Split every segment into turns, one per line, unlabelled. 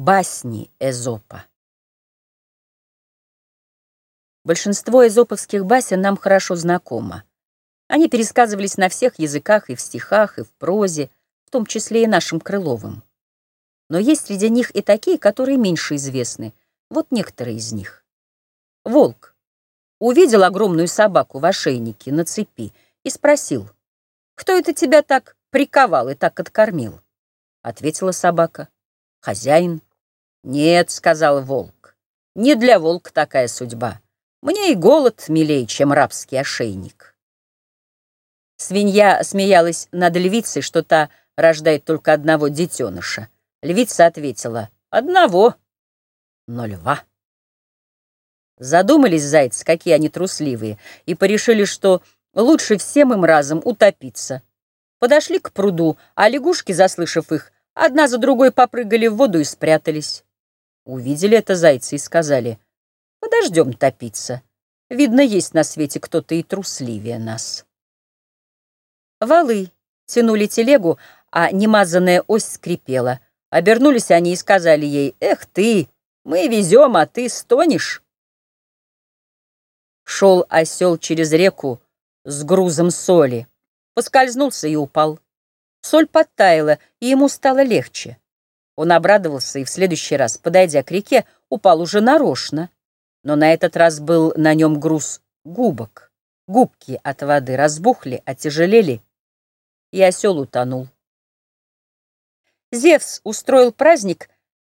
Басни Эзопа Большинство эзоповских басен нам хорошо знакомо. Они пересказывались на всех языках и в стихах, и в прозе, в том числе и нашим Крыловым. Но есть среди них и такие, которые меньше известны. Вот некоторые из них. Волк увидел огромную собаку в ошейнике на цепи и спросил, «Кто это тебя так приковал и так откормил?» Ответила собака, «Хозяин». «Нет», — сказал волк, — «не для волка такая судьба. Мне и голод милей, чем рабский ошейник». Свинья смеялась над львицей, что та рождает только одного детеныша. Львица ответила, «Одного, но льва». Задумались зайцы, какие они трусливые, и порешили, что лучше всем им разом утопиться. Подошли к пруду, а лягушки, заслышав их, одна за другой попрыгали в воду и спрятались. Увидели это зайцы и сказали, подождем топиться. Видно, есть на свете кто-то и трусливее нас. Валы тянули телегу, а немазанная ось скрипела. Обернулись они и сказали ей, «Эх ты, мы везем, а ты стонешь». Шел осел через реку с грузом соли, поскользнулся и упал. Соль подтаяла, и ему стало легче. Он обрадовался и в следующий раз, подойдя к реке, упал уже нарочно. Но на этот раз был на нем груз губок. Губки от воды разбухли, отяжелели, и осел утонул. Зевс устроил праздник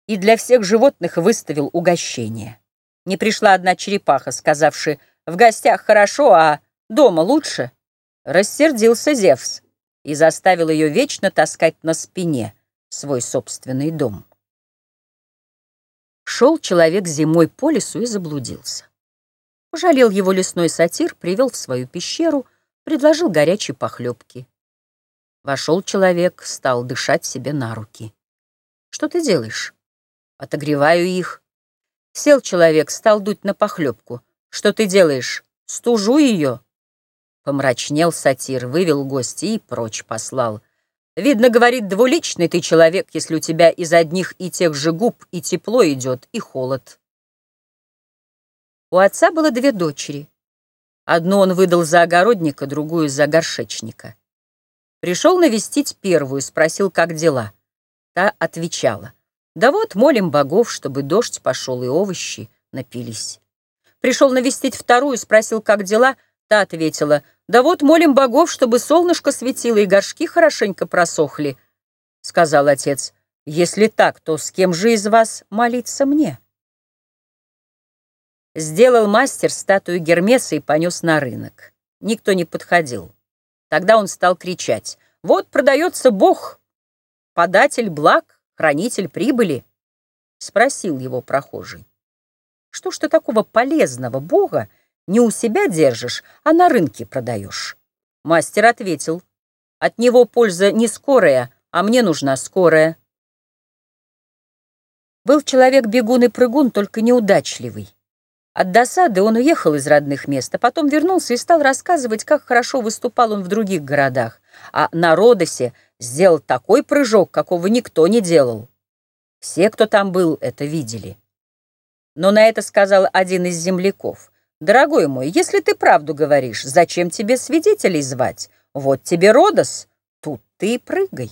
и для всех животных выставил угощение. Не пришла одна черепаха, сказавши «в гостях хорошо, а дома лучше». Рассердился Зевс и заставил ее вечно таскать на спине свой собственный дом. Шел человек зимой по лесу и заблудился. Пожалел его лесной сатир, привел в свою пещеру, предложил горячей похлебки. Вошел человек, стал дышать себе на руки. «Что ты делаешь?» «Отогреваю их». Сел человек, стал дуть на похлебку. «Что ты делаешь?» «Стужу ее». Помрачнел сатир, вывел гостя и прочь послал. Видно, говорит, двуличный ты человек, если у тебя из одних и тех же губ и тепло идет, и холод. У отца было две дочери. Одну он выдал за огородника, другую за горшечника. Пришел навестить первую, спросил, как дела. Та отвечала. Да вот, молим богов, чтобы дождь пошел и овощи напились. Пришел навестить вторую, спросил, как дела. Та ответила, да вот молим богов, чтобы солнышко светило и горшки хорошенько просохли, — сказал отец. Если так, то с кем же из вас молиться мне? Сделал мастер статую Гермеса и понес на рынок. Никто не подходил. Тогда он стал кричать. «Вот продается Бог, податель благ, хранитель прибыли!» Спросил его прохожий. «Что ж ты такого полезного Бога не у себя держишь, а на рынке продаешь. Мастер ответил, от него польза не скорая, а мне нужна скорая. Был человек бегун и прыгун, только неудачливый. От досады он уехал из родных мест, а потом вернулся и стал рассказывать, как хорошо выступал он в других городах, а на Родосе сделал такой прыжок, какого никто не делал. Все, кто там был, это видели. Но на это сказал один из земляков. Дорогой мой, если ты правду говоришь, зачем тебе свидетелей звать? Вот тебе Родос, тут ты и прыгай.